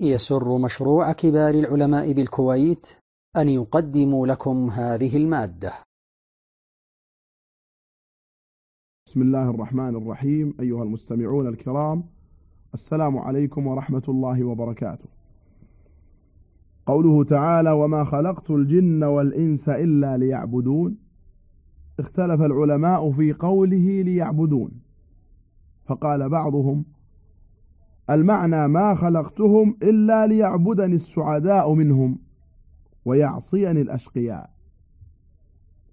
يسر مشروع كبار العلماء بالكويت أن يقدم لكم هذه المادة. بسم الله الرحمن الرحيم أيها المستمعون الكرام السلام عليكم ورحمة الله وبركاته. قوله تعالى وما خلقت الجن والإنس إلا ليعبدون اختلف العلماء في قوله ليعبدون. فقال بعضهم المعنى ما خلقتهم إلا ليعبدني السعداء منهم ويعصيني الأشقياء.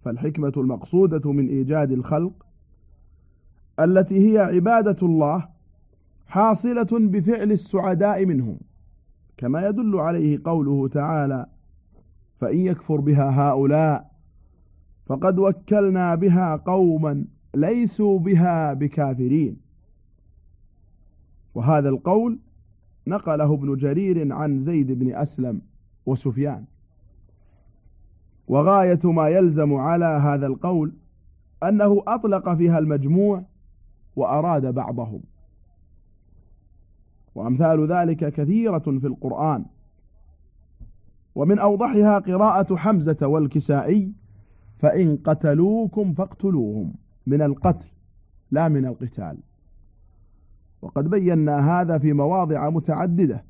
فالحكمة المقصودة من إيجاد الخلق التي هي عبادة الله حاصلة بفعل السعداء منهم كما يدل عليه قوله تعالى فإن يكفر بها هؤلاء فقد وكلنا بها قوما ليسوا بها بكافرين وهذا القول نقله ابن جرير عن زيد بن أسلم وسفيان. وغاية ما يلزم على هذا القول أنه أطلق فيها المجموع وأراد بعضهم. وأمثال ذلك كثيرة في القرآن. ومن أوضحها قراءة حمزة والكسائي فإن قتلوكم فاقتلوهم من القتل لا من القتال. وقد بينا هذا في مواضع متعددة.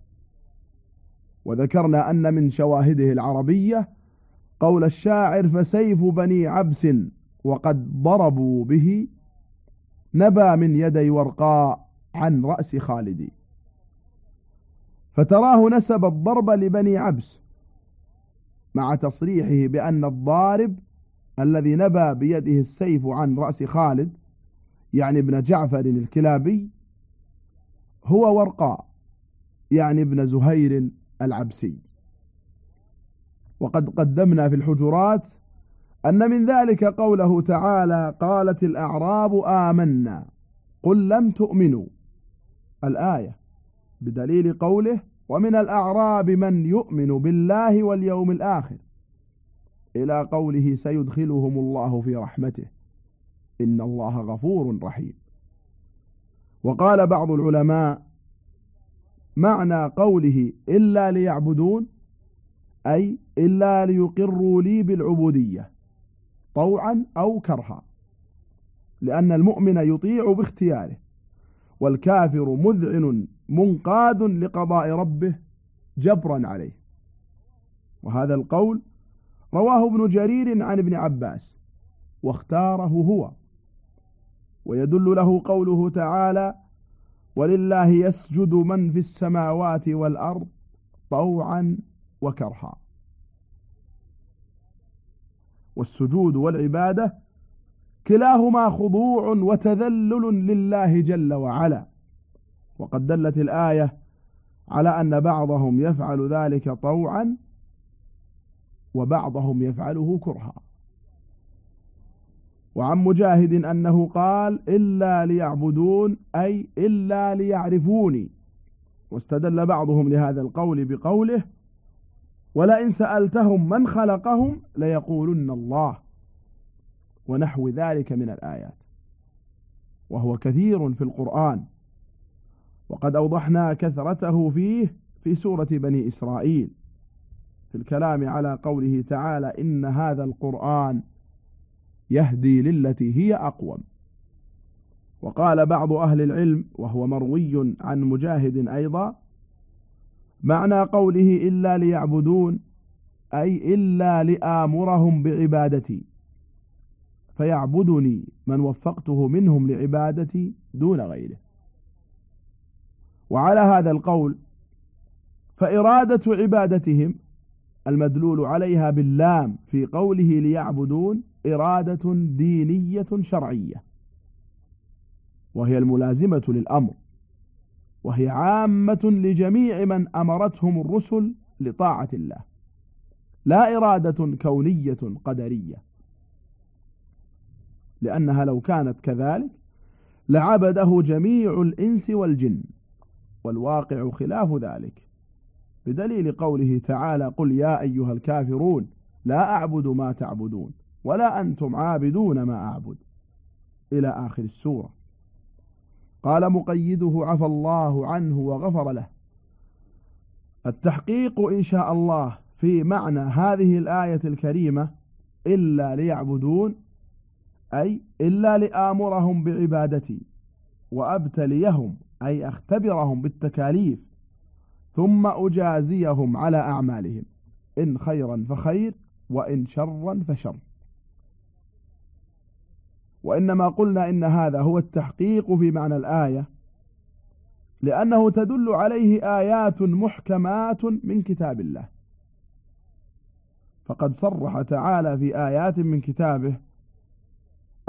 وذكرنا أن من شواهده العربية قول الشاعر فسيف بني عبس وقد ضربوا به نبى من يدي ورقاء عن رأس خالد فتراه نسب الضرب لبني عبس مع تصريحه بأن الضارب الذي نبى بيده السيف عن رأس خالد يعني ابن جعفر الكلابي هو ورقاء يعني ابن زهير العبسي. وقد قدمنا في الحجرات أن من ذلك قوله تعالى قالت الأعراب آمنا قل لم تؤمنوا. الآية بدليل قوله ومن الأعراب من يؤمن بالله واليوم الآخر إلى قوله سيدخلهم الله في رحمته إن الله غفور رحيم. وقال بعض العلماء معنى قوله إلا ليعبدون أي إلا ليقروا لي بالعبودية طوعا أو كرها لأن المؤمن يطيع باختياره والكافر مذعن منقاد لقضاء ربه جبرا عليه. وهذا القول رواه ابن جرير عن ابن عباس واختاره هو. ويدل له قوله تعالى ولله يسجد من في السماوات والأرض طوعا وكرها. والسجود والعبادة كلاهما خضوع وتذلل لله جل وعلا. وقد دلت الآية على أن بعضهم يفعل ذلك طوعا وبعضهم يفعله كرها. وعن مجاهد أنه قال إلا ليعبدون أي إلا ليعرفوني. واستدل بعضهم لهذا القول بقوله ولئن سألتهم من خلقهم ليقولن الله ونحو ذلك من الآيات. وهو كثير في القرآن. وقد أوضحنا كثرته فيه في سورة بني إسرائيل. في الكلام على قوله تعالى إن هذا القرآن يهدي للتي هي أقوم. وقال بعض أهل العلم وهو مروي عن مجاهد أيضا معنى قوله إلا ليعبدون أي إلا لآمرهم بعبادتي. فيعبدني من وفقته منهم لعبادتي دون غيره. وعلى هذا القول فإرادة عبادتهم المدلول عليها باللام في قوله ليعبدون إرادة دينية شرعية وهي الملازمة للأمر وهي عامة لجميع من أمرتهم الرسل لطاعة الله لا إرادة كونية قدرية لأنها لو كانت كذلك لعبده جميع الإنس والجن والواقع خلاف ذلك بدليل قوله تعالى قل يا أيها الكافرون لا أعبد ما تعبدون ولا أنتم عابدون ما أعبد. إلى آخر السورة. قال مقيده عفى الله عنه وغفر له. التحقيق إن شاء الله في معنى هذه الآية الكريمة إلا ليعبدون أي إلا لآمرهم بعبادتي وأبتليهم أي أختبرهم بالتكاليف ثم أجازيهم على أعمالهم. إن خيرا فخير وإن شرا فشر. وإنما قلنا إن هذا هو التحقيق في معنى الآية لأنه تدل عليه آيات محكمات من كتاب الله. فقد صرح تعالى في آيات من كتابه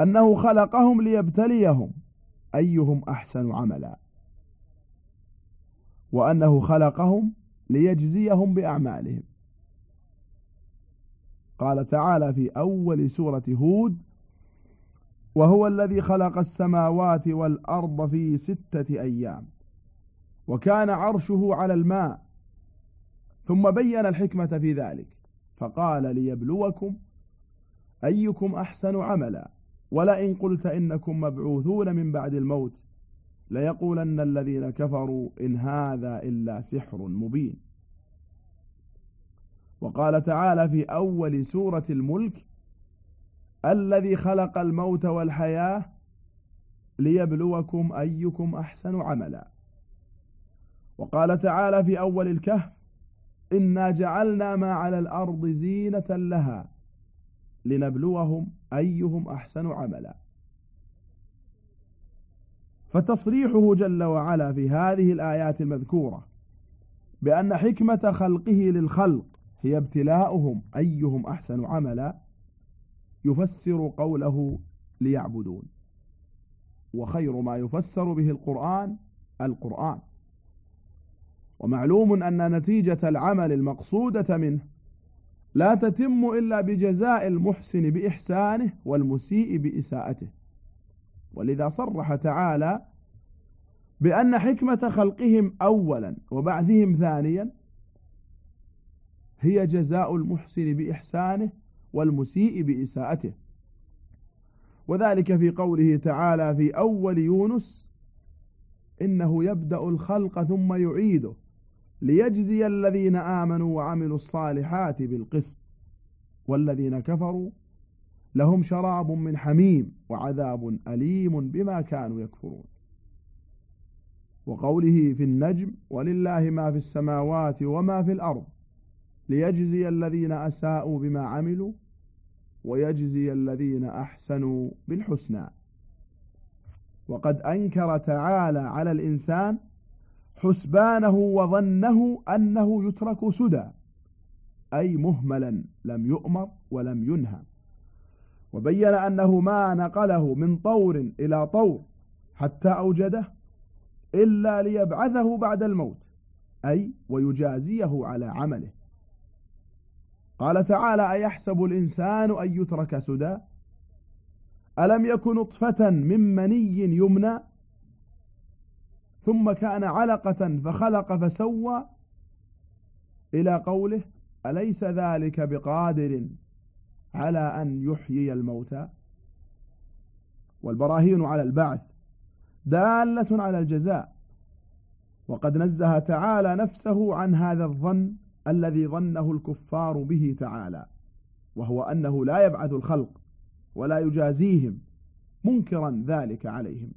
أنه خلقهم ليبتليهم أيهم أحسن عملا وأنه خلقهم ليجزيهم بأعمالهم. قال تعالى في أول سورة هود وهو الذي خلق السماوات والأرض في ستة أيام. وكان عرشه على الماء. ثم بين الحكمة في ذلك. فقال ليبلوكم أيكم أحسن عملا. ولئن قلت إنكم مبعوثون من بعد الموت ليقولن الذين كفروا إن هذا إلا سحر مبين. وقال تعالى في أول سورة الملك الذي خلق الموت والحياة ليبلوكم أيكم أحسن عملا. وقال تعالى في أول الكهف إنا جعلنا ما على الأرض زينة لها لنبلوهم أيهم أحسن عملا. فتصريحه جل وعلا في هذه الآيات المذكورة بأن حكمة خلقه للخلق هي ابتلاؤهم أيهم أحسن عملا يفسر قوله ليعبدون. وخير ما يفسر به القرآن القرآن. ومعلوم أن نتيجة العمل المقصودة منه لا تتم إلا بجزاء المحسن بإحسانه والمسيء بإساءته. ولذا صرح تعالى بأن حكمة خلقهم أولا وبعثهم ثانيا هي جزاء المحسن بإحسانه والمسيء بإساءته. وذلك في قوله تعالى في أول يونس إنه يبدأ الخلق ثم يعيده ليجزي الذين آمنوا وعملوا الصالحات بالقسط والذين كفروا لهم شراب من حميم وعذاب أليم بما كانوا يكفرون. وقوله في النجم ولله ما في السماوات وما في الأرض ليجزي الذين أساءوا بما عملوا ويجزي الذين أحسنوا بالحسنى. وقد أنكر تعالى على الإنسان حسبانه وظنه أنه يترك سدى أي مهملا لم يؤمر ولم ينهى. وبين أنه ما نقله من طور إلى طور حتى أوجده إلا ليبعثه بعد الموت أي ويجازيه على عمله. قال تعالى أيحسب الإنسان أن يترك سدى؟ ألم يكن نطفة من مني يمنى؟ ثم كان علقة فخلق فسوى؟ إلى قوله أليس ذلك بقادر على أن يحيي الموتى؟ والبراهين على البعث دالة على الجزاء وقد نزه تعالى نفسه عن هذا الظن الذي ظنه الكفار به تعالى وهو أنه لا يبعث الخلق ولا يجازيهم منكرا ذلك عليهم.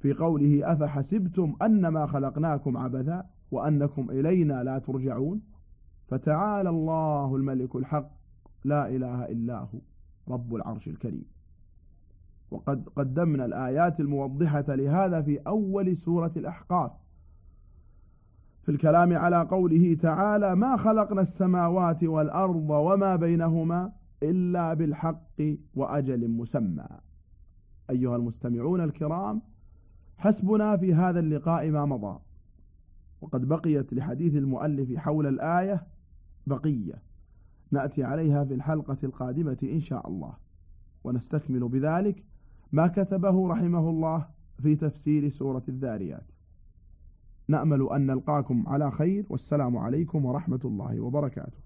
في قوله أفحسبتم أنما خلقناكم عبثا وأنكم إلينا لا ترجعون فتعالى الله الملك الحق لا إله إلا هو رب العرش الكريم. وقد قدمنا الآيات الموضحة لهذا في أول سورة الأحقاف في الكلام على قوله تعالى ما خلقنا السماوات والأرض وما بينهما إلا بالحق وأجل مسمى. أيها المستمعون الكرام حسبنا في هذا اللقاء ما مضى وقد بقيت لحديث المؤلف حول الآية بقية. نأتي عليها في الحلقة القادمة إن شاء الله ونستكمل بذلك ما كتبه رحمه الله في تفسير سورة الذاريات. نأمل أن نلقاكم على خير والسلام عليكم ورحمة الله وبركاته.